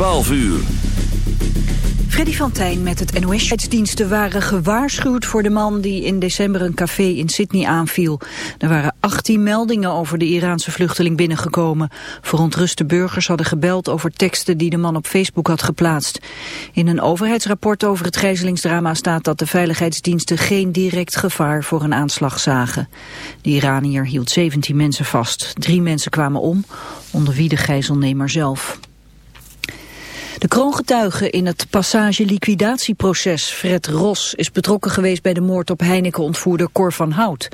12 uur. Freddy van Tijn met het nos diensten waren gewaarschuwd voor de man die in december een café in Sydney aanviel. Er waren 18 meldingen over de Iraanse vluchteling binnengekomen. Verontruste burgers hadden gebeld over teksten die de man op Facebook had geplaatst. In een overheidsrapport over het gijzelingsdrama staat dat de veiligheidsdiensten geen direct gevaar voor een aanslag zagen. De Iranier hield 17 mensen vast. Drie mensen kwamen om, onder wie de gijzelnemer zelf. De kroongetuige in het passage-liquidatieproces, Fred Ros, is betrokken geweest bij de moord op Heineken-ontvoerder Cor van Hout.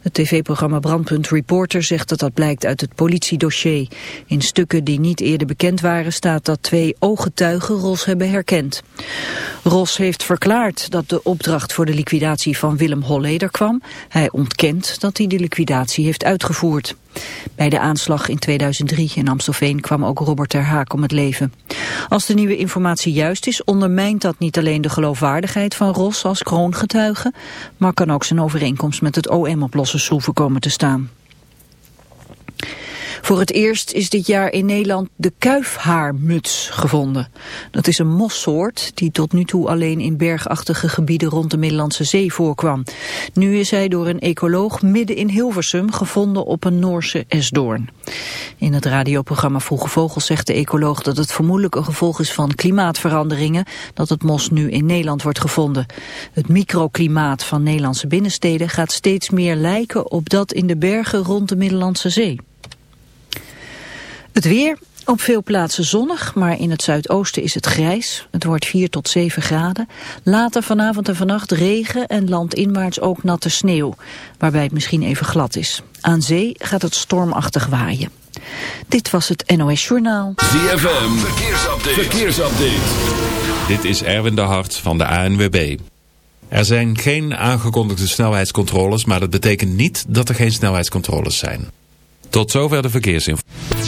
Het tv-programma Brandpunt Reporter zegt dat dat blijkt uit het politiedossier. In stukken die niet eerder bekend waren staat dat twee ooggetuigen Ros hebben herkend. Ros heeft verklaard dat de opdracht voor de liquidatie van Willem Holleder kwam. Hij ontkent dat hij de liquidatie heeft uitgevoerd. Bij de aanslag in 2003 in Amstelveen kwam ook Robert ter Haak om het leven. Als de nieuwe informatie juist is, ondermijnt dat niet alleen de geloofwaardigheid van Ros als kroongetuige, maar kan ook zijn overeenkomst met het OM op losse schroeven komen te staan. Voor het eerst is dit jaar in Nederland de kuifhaarmuts gevonden. Dat is een mossoort die tot nu toe alleen in bergachtige gebieden rond de Middellandse Zee voorkwam. Nu is hij door een ecoloog midden in Hilversum gevonden op een Noorse esdoorn. In het radioprogramma Vroege Vogels zegt de ecoloog dat het vermoedelijk een gevolg is van klimaatveranderingen dat het mos nu in Nederland wordt gevonden. Het microklimaat van Nederlandse binnensteden gaat steeds meer lijken op dat in de bergen rond de Middellandse Zee. Het weer, op veel plaatsen zonnig, maar in het zuidoosten is het grijs. Het wordt 4 tot 7 graden. Later vanavond en vannacht regen en landinwaarts ook natte sneeuw, waarbij het misschien even glad is. Aan zee gaat het stormachtig waaien. Dit was het NOS Journaal. ZFM, verkeersupdate. verkeersupdate. Dit is Erwin de Hart van de ANWB. Er zijn geen aangekondigde snelheidscontroles, maar dat betekent niet dat er geen snelheidscontroles zijn. Tot zover de verkeersinformatie.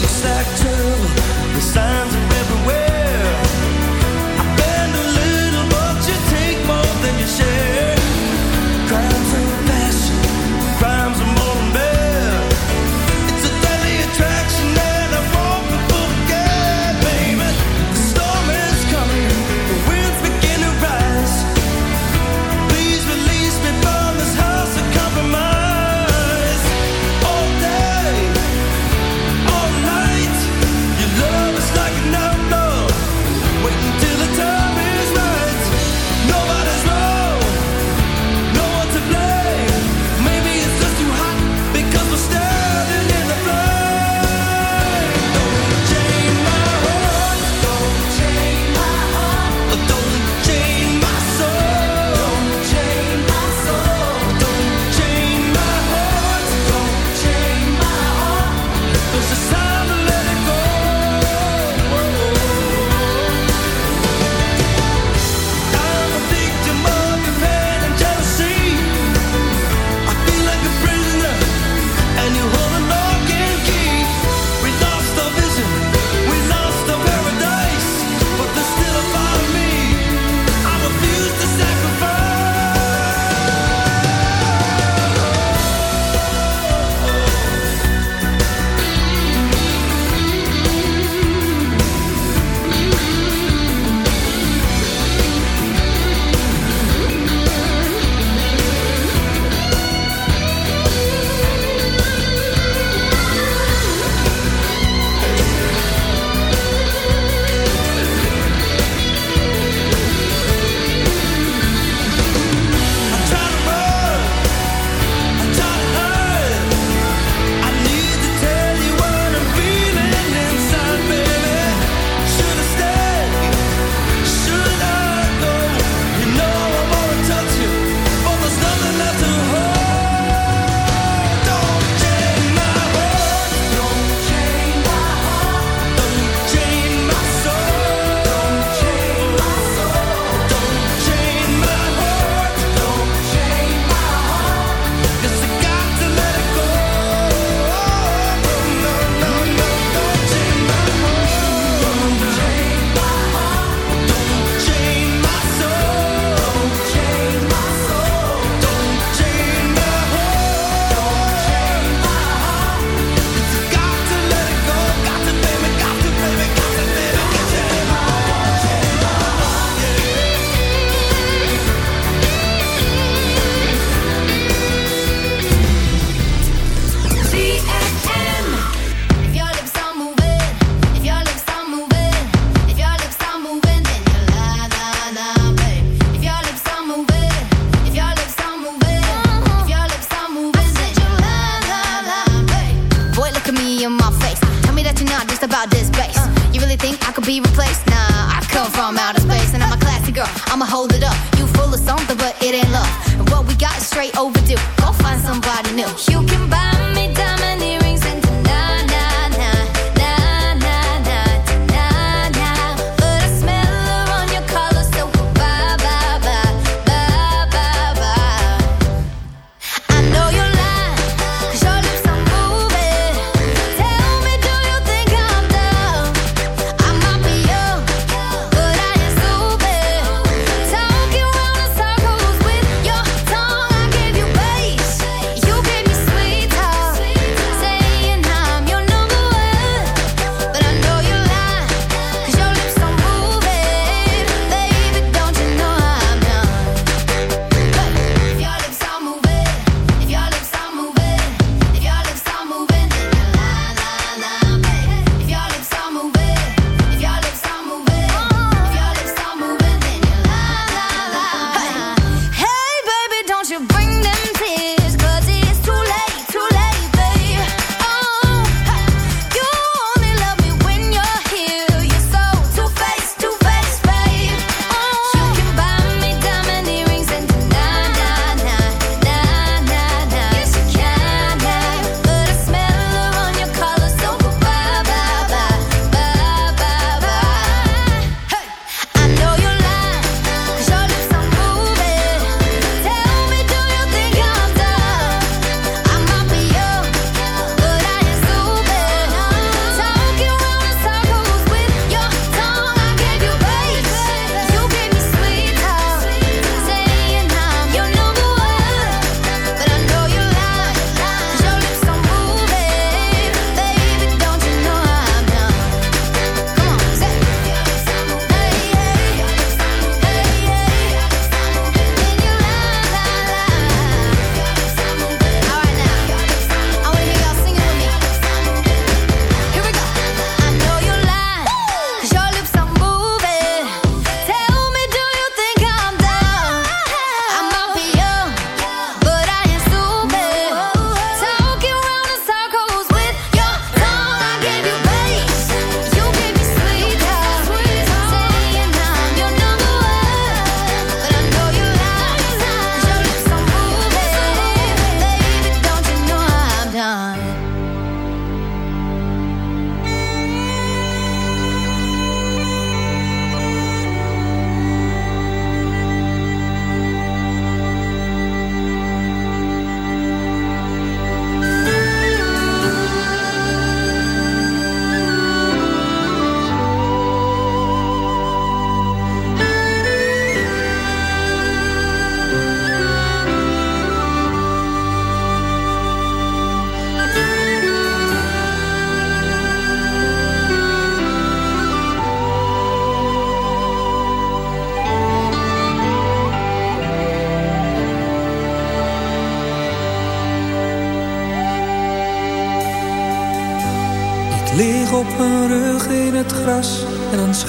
looks like trouble. The signs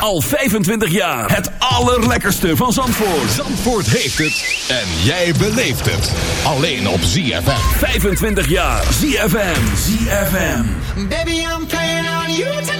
Al 25 jaar. Het allerlekkerste van Zandvoort. Zandvoort heeft het. En jij beleeft het. Alleen op ZFM. 25 jaar. ZFM. ZFM. Baby, I'm playing on you.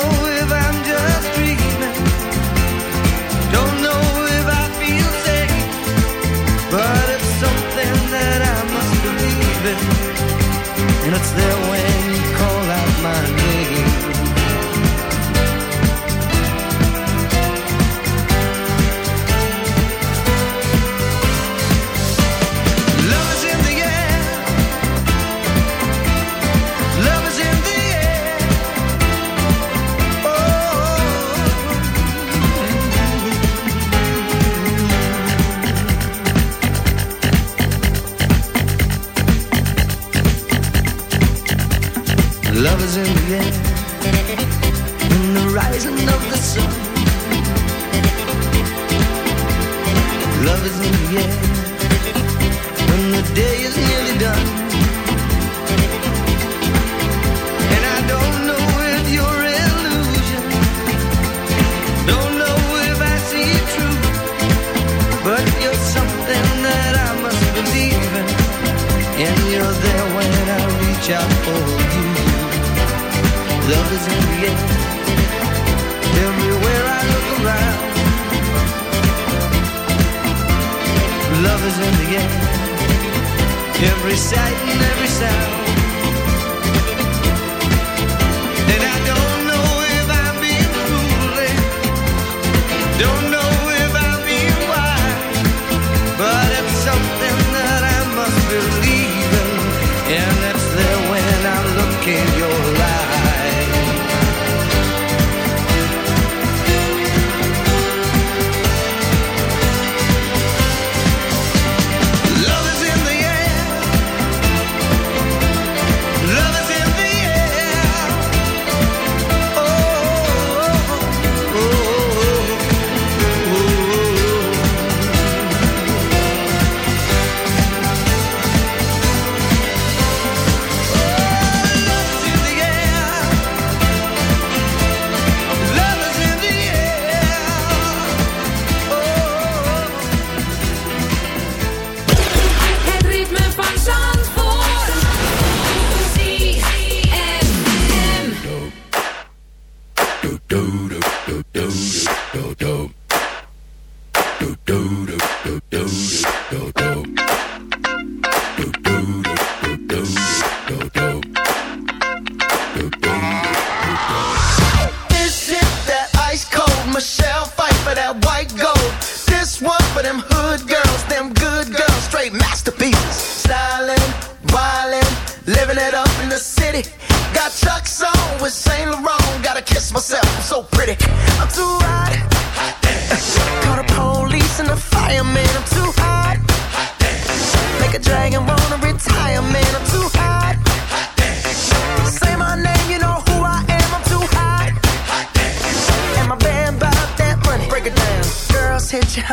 It's there when you call out my name.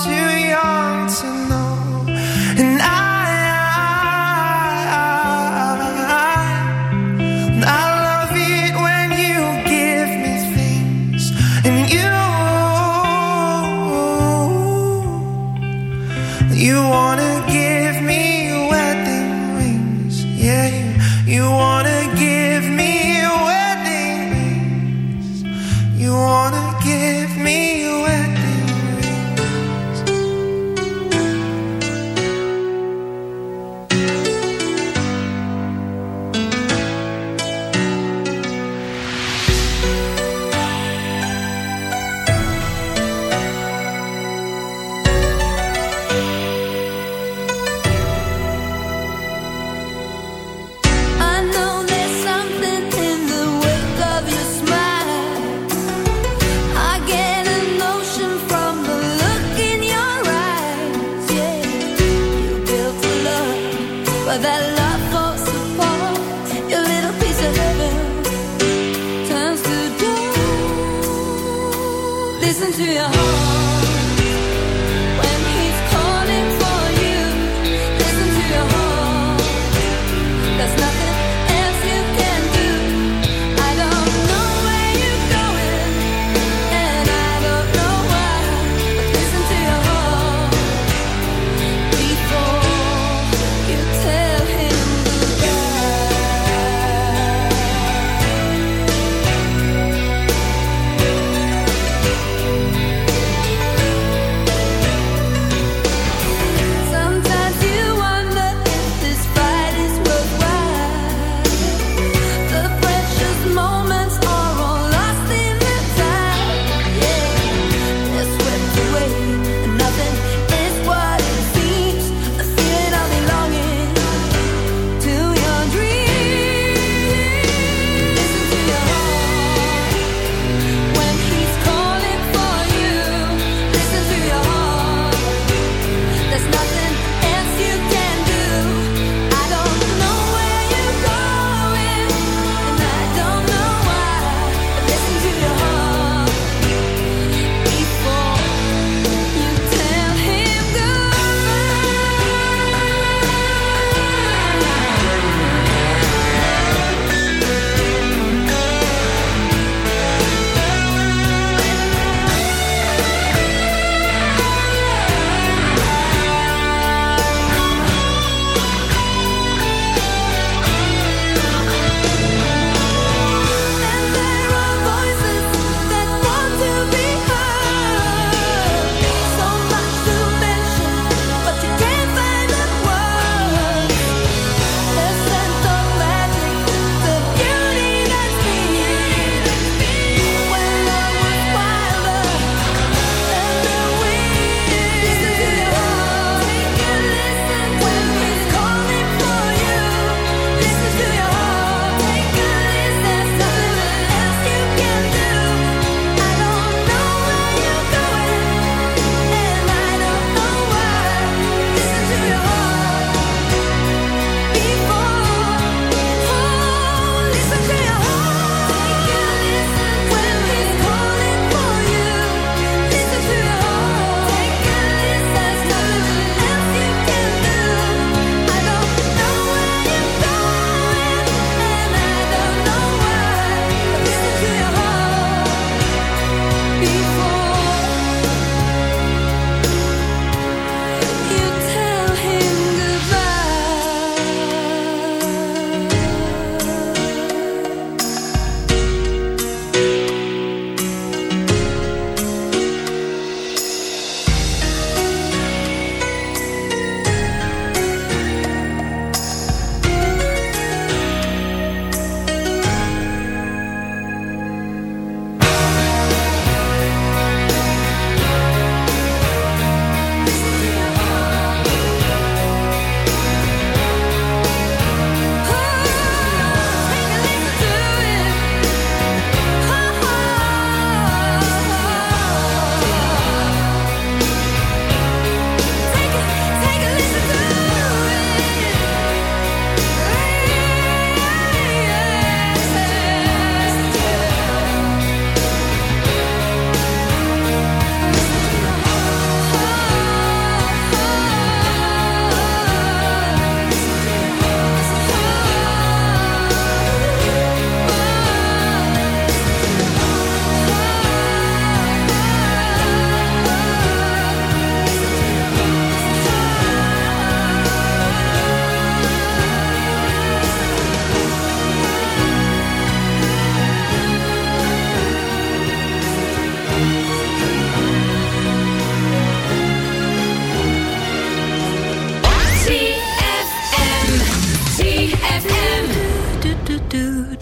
too young to know.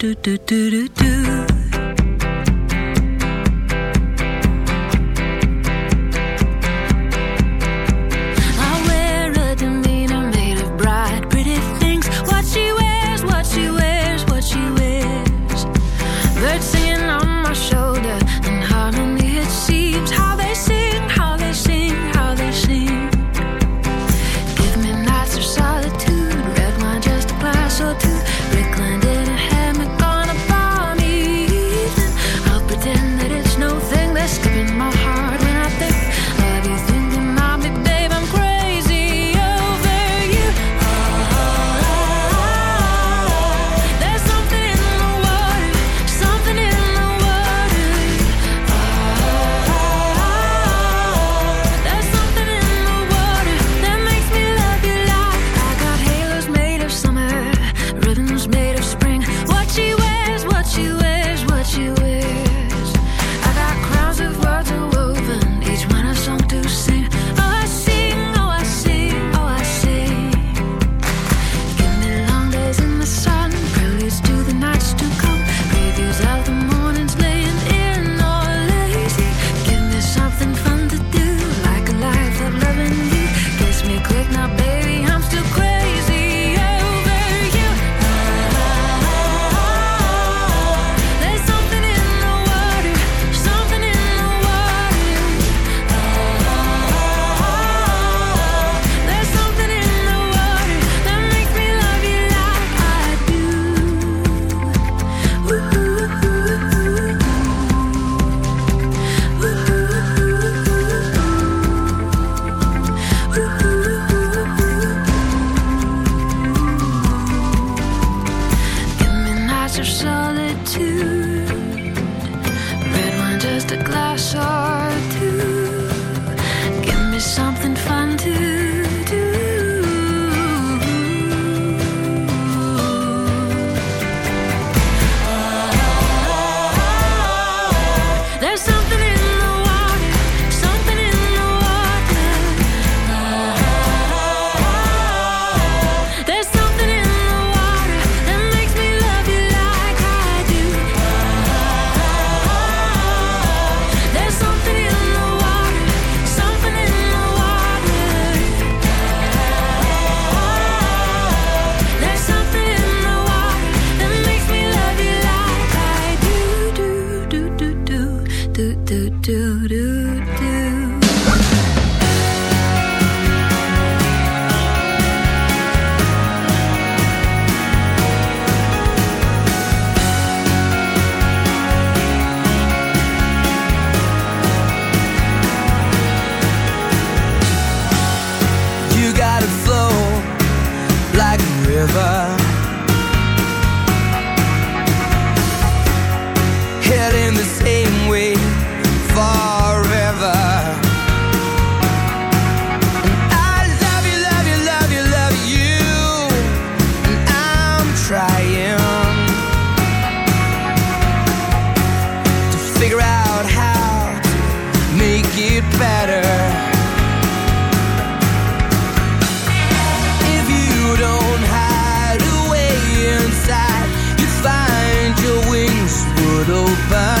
Do do do do do. Wings would